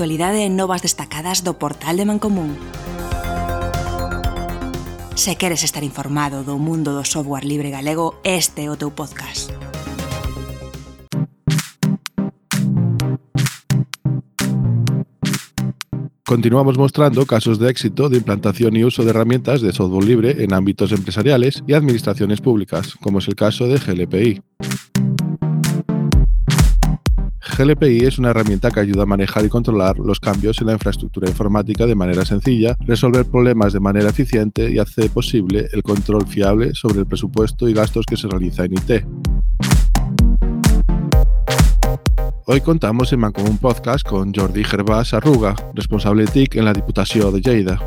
actualidade e novas destacadas do portal de Mancomún. Se queres estar informado do mundo do software libre galego, este é o teu podcast. Continuamos mostrando casos de éxito de implantación y uso de herramientas de software libre en ámbitos empresariales y administraciones públicas, como es el caso de GLPI. GLPI es una herramienta que ayuda a manejar y controlar los cambios en la infraestructura informática de manera sencilla, resolver problemas de manera eficiente y hace posible el control fiable sobre el presupuesto y gastos que se realiza en IT. Hoy contamos en Mancomún Podcast con Jordi Gervás Arruga, responsable TIC en la Diputación de Lleida.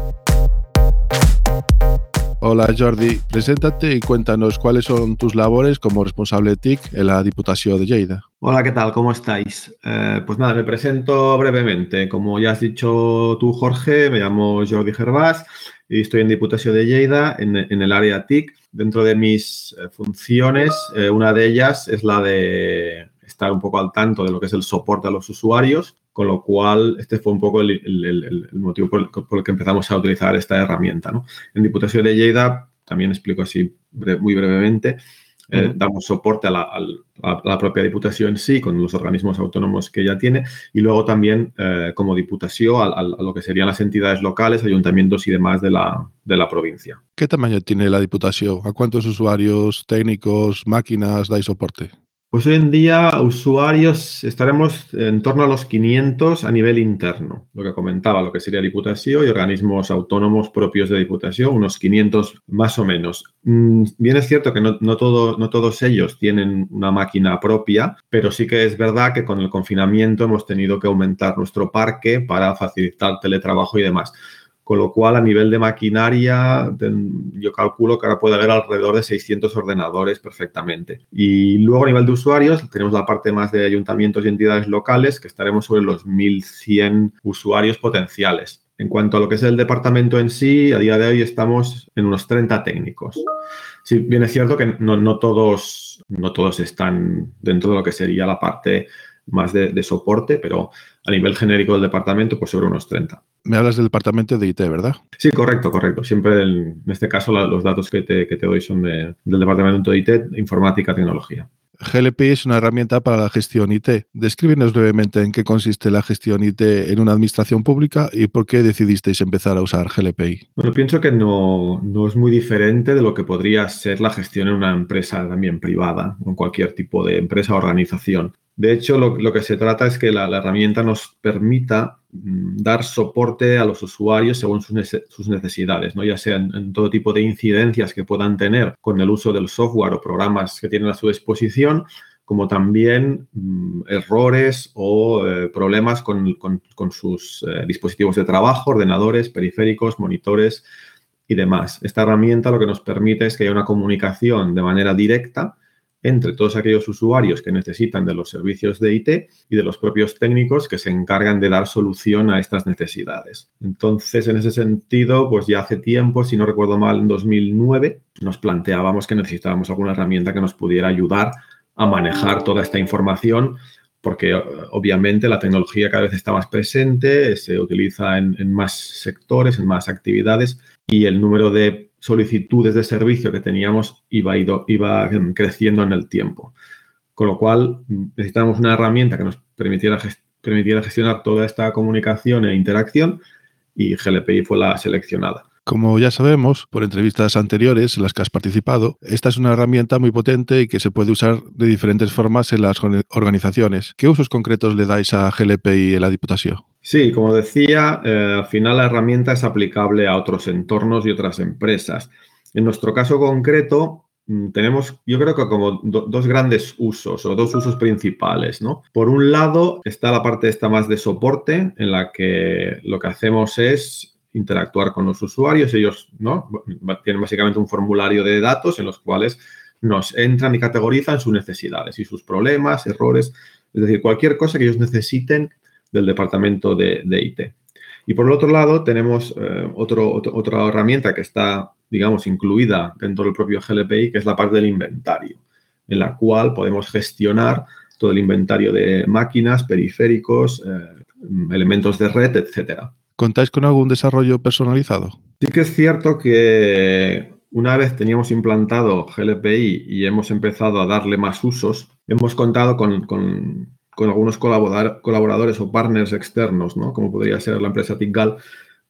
Hola Jordi, preséntate y cuéntanos cuáles son tus labores como responsable TIC en la Diputación de Lleida. Hola, ¿qué tal? ¿Cómo estáis? Eh, pues nada, me presento brevemente. Como ya has dicho tú, Jorge, me llamo Jordi Gervás y estoy en Diputación de Lleida en, el área TIC. Dentro de mis eh, funciones, eh, una de ellas es la de estar un poco al tanto de lo que es el soporte a los usuarios, con lo cual este fue un poco el, motivo por el, que empezamos a utilizar esta herramienta. En Diputación de Lleida, también explico así muy brevemente, eh, damos soporte a la, a la, propia Diputación en sí, con los organismos autónomos que ya tiene, y luego también eh, como Diputación a, a, lo que serían las entidades locales, ayuntamientos y demás de la, de la provincia. ¿Qué tamaño tiene la Diputación? ¿A cuántos usuarios, técnicos, máquinas dais soporte? Pues hoy en día usuarios estaremos en torno a los 500 a nivel interno, lo que comentaba, lo que sería Diputación y organismos autónomos propios de Diputación, unos 500 más o menos. Mm, bien es cierto que no, no, todo, no todos ellos tienen una máquina propia, pero sí que es verdad que con el confinamiento hemos tenido que aumentar nuestro parque para facilitar teletrabajo y demás. Con lo cual, a nivel de maquinaria, yo calculo que ahora puede haber alrededor de 600 ordenadores perfectamente. Y luego, a nivel de usuarios, tenemos la parte más de ayuntamientos y entidades locales, que estaremos sobre los 1.100 usuarios potenciales. En cuanto a lo que es el departamento en sí, a día de hoy estamos en unos 30 técnicos. Sí, bien es cierto que no, no todos, no todos están dentro de lo que sería la parte más de, de, soporte, pero a nivel genérico del departamento, pues sobre unos 30. Me hablas del departamento de IT, ¿verdad? Sí, correcto, correcto. Siempre en este caso la, los datos que te, que te doy son de, del departamento de IT, informática, tecnología. GLP es una herramienta para la gestión IT. Descríbenos brevemente en qué consiste la gestión IT en una administración pública y por qué decidisteis empezar a usar GLPI. Bueno, pienso que no, no es muy diferente de lo que podría ser la gestión en una empresa también privada, en cualquier tipo de empresa o organización. De hecho, lo, que se trata es que la, herramienta nos permita mm, dar soporte a los usuarios según sus, nece sus necesidades, ¿no? ya sea en, todo tipo de incidencias que puedan tener con el uso del software o programas que tienen a su disposición, como también mm, errores o eh, problemas con sus eh, dispositivos de trabajo, ordenadores, periféricos, monitores y demás. Esta herramienta lo que nos permite es que haya una comunicación de manera directa entre todos aquellos usuarios que necesitan de los servicios de IT y de los propios técnicos que se encargan de dar solución a estas necesidades. Entonces, en ese sentido, pues ya hace tiempo, si no recuerdo mal, en 2009, nos planteábamos que necesitábamos alguna herramienta que nos pudiera ayudar a manejar toda esta información porque obviamente la tecnología cada vez está más presente, se utiliza en, en más sectores, en más actividades y el número de solicitudes de servicio que teníamos iba, ido, iba creciendo en el tiempo. Con lo cual, necesitamos una herramienta que nos permitiera, permitiera gestionar toda esta comunicación e interacción y GLPI fue la seleccionada. Como ya sabemos por entrevistas anteriores en las que has participado, esta es una herramienta muy potente y que se puede usar de diferentes formas en las organizaciones. ¿Qué usos concretos le dais a GLPI en la Diputación? Sí, como decía, eh, al final la herramienta es aplicable a otros entornos y otras empresas. En nuestro caso concreto, mm, tenemos, yo creo que como do, dos grandes usos o dos usos principales, ¿no? Por un lado está la parte esta más de soporte, en la que lo que hacemos es interactuar con los usuarios. Ellos ¿no? tienen básicamente un formulario de datos en los cuales nos entran y categorizan sus necesidades y sus problemas, errores, es decir, cualquier cosa que ellos necesiten del departamento de, de IT. Y por el otro lado, tenemos eh, otro, otro, otra herramienta que está, digamos, incluida dentro del propio GLPI, que es la parte del inventario, en la cual podemos gestionar todo el inventario de máquinas, periféricos, eh, elementos de red, etcétera. ¿Contáis con algún desarrollo personalizado? Sí que es cierto que una vez teníamos implantado GLPI y hemos empezado a darle más usos, hemos contado con, algunos colaboradores o partners externos, ¿no? como podría ser la empresa Tigal,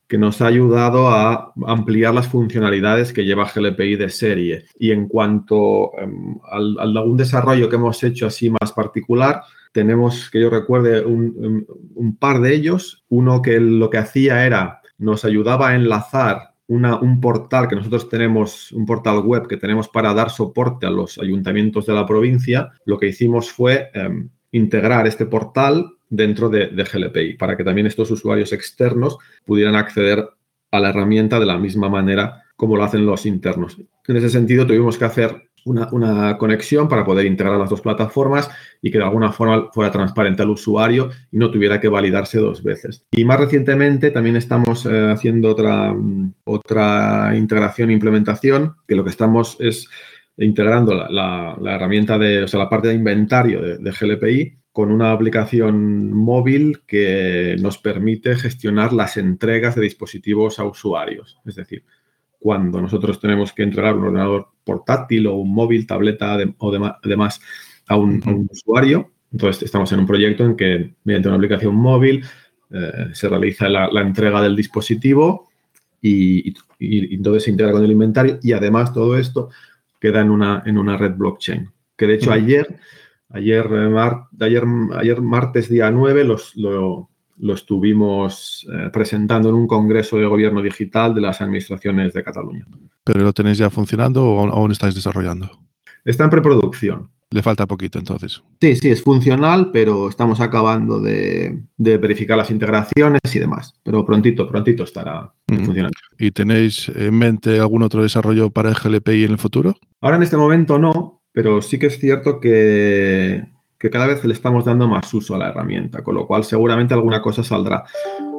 que nos ha ayudado a ampliar las funcionalidades que lleva GLPI de serie. Y en cuanto em, a algún desarrollo que hemos hecho así más particular, tenemos, que yo recuerde, un, par de ellos. Uno que lo que hacía era, nos ayudaba a enlazar un portal que nosotros tenemos, un portal web que tenemos para dar soporte a los ayuntamientos de la provincia, lo que hicimos fue em, integrar este portal dentro de, de, GLPI para que también estos usuarios externos pudieran acceder a la herramienta de la misma manera como lo hacen los internos. En ese sentido, tuvimos que hacer una, conexión para poder integrar las dos plataformas y que de alguna forma fuera transparente al usuario y no tuviera que validarse dos veces. Y más recientemente también estamos eh, haciendo otra, otra integración e implementación, que lo que estamos es integrando la, herramienta de, o sea, la parte de inventario de, de GLPI con una aplicación móvil que nos permite gestionar las entregas de dispositivos a usuarios. Es decir, cuando nosotros tenemos que entregar un ordenador portátil o un móvil, tableta o demás a un, usuario. Entonces, estamos en un proyecto en que mediante una aplicación móvil eh, se realiza la, entrega del dispositivo y, entonces se integra con el inventario y además todo esto queda en una, en una red blockchain. Que de hecho ayer, ayer, ayer, ayer martes día 9 los, lo, lo estuvimos eh, presentando en un congreso de gobierno digital de las administraciones de Cataluña. ¿Pero lo tenéis ya funcionando o aún estáis desarrollando? Está en preproducción. Le falta poquito entonces. Sí, sí, es funcional, pero estamos acabando de, verificar las integraciones y demás. Pero prontito, prontito estará funcionando. ¿Y tenéis en mente algún otro desarrollo para el GLPI en el futuro? Ahora en este momento no, pero sí que es cierto que que cada vez le estamos dando más uso a la herramienta, con lo cual seguramente alguna cosa saldrá.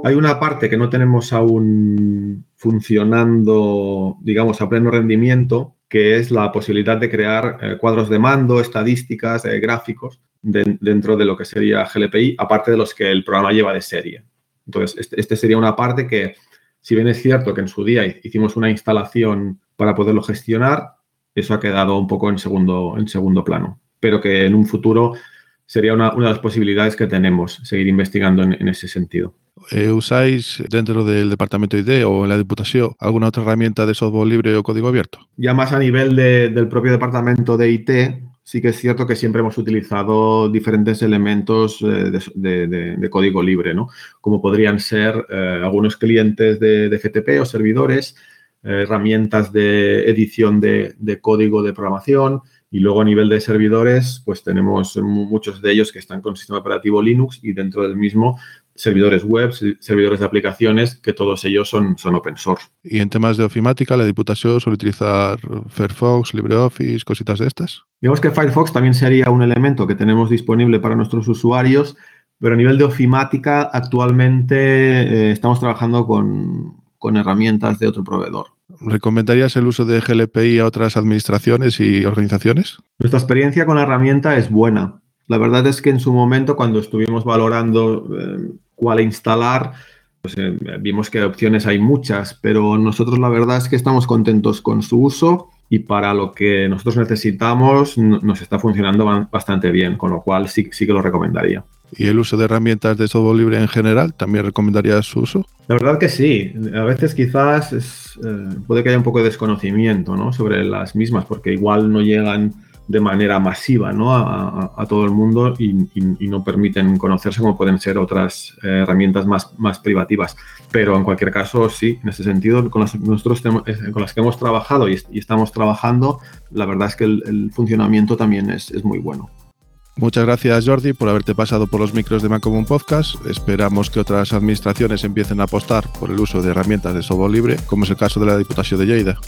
Hay una parte que no tenemos aún funcionando, digamos, a pleno rendimiento, que es la posibilidad de crear eh, cuadros de mando, estadísticas, eh, gráficos dentro de lo que sería GLPI, aparte de los que el programa lleva de serie. Entonces, este, este, sería una parte que, si bien es cierto que en su día hicimos una instalación para poderlo gestionar, eso ha quedado un poco en segundo, en segundo plano, pero que en un futuro sería una, de las posibilidades que tenemos, seguir investigando en, ese sentido. Eh, ¿Usáis dentro del departamento ID o en la Diputación alguna otra herramienta de software libre o código abierto? Ya más a nivel del propio departamento de IT, sí que es cierto que siempre hemos utilizado diferentes elementos eh, de, código libre, ¿no? Como podrían ser eh, algunos clientes de, FTP o servidores, herramientas de edición de, código de programación, y luego a nivel de servidores, pues tenemos muchos de ellos que están con sistema operativo Linux y dentro del mismo servidores web, servidores de aplicaciones, que todos ellos son, son open source. Y en temas de ofimática, la Diputación suele utilizar Firefox, LibreOffice, cositas de estas. Digamos que Firefox también sería un elemento que tenemos disponible para nuestros usuarios, pero a nivel de ofimática, actualmente eh, estamos trabajando con, con herramientas de otro proveedor. ¿Recomendarías el uso de GLPI a otras administraciones y organizaciones? Nuestra experiencia con la herramienta es buena. La verdad es que en su momento, cuando estuvimos valorando eh, cuál instalar, pues, eh, vimos que opciones hay muchas, pero nosotros la verdad es que estamos contentos con su uso y para lo que nosotros necesitamos nos está funcionando bastante bien, con lo cual sí, sí que lo recomendaría. ¿Y el uso de herramientas de software libre en general también recomendarías su uso? La verdad que sí. A veces quizás eh, puede que haya un poco de desconocimiento ¿no? sobre las mismas, porque igual no llegan de manera masiva ¿no? a, todo el mundo y, no permiten conocerse como pueden ser otras herramientas más, más privativas. Pero en cualquier caso, sí, en ese sentido, con las, nosotros eh, con las que hemos trabajado y, estamos trabajando, la verdad es que el, funcionamiento también es, es muy bueno. Muchas gracias Jordi por haberte pasado por los micros de Mancomún Podcast. Esperamos que otras administraciones empiecen a apostar por el uso de herramientas de software libre, como es el caso de la Diputación de Lleida.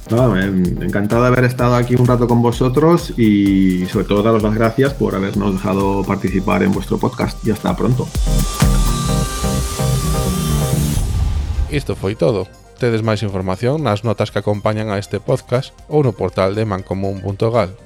encantado de haber estado aquí un rato con vosotros y sobre todo daros las gracias por habernos dejado participar en vuestro podcast y hasta pronto. Esto fue todo. Tedes más información las notas que acompañan a este podcast o no portal de mancomun.gal.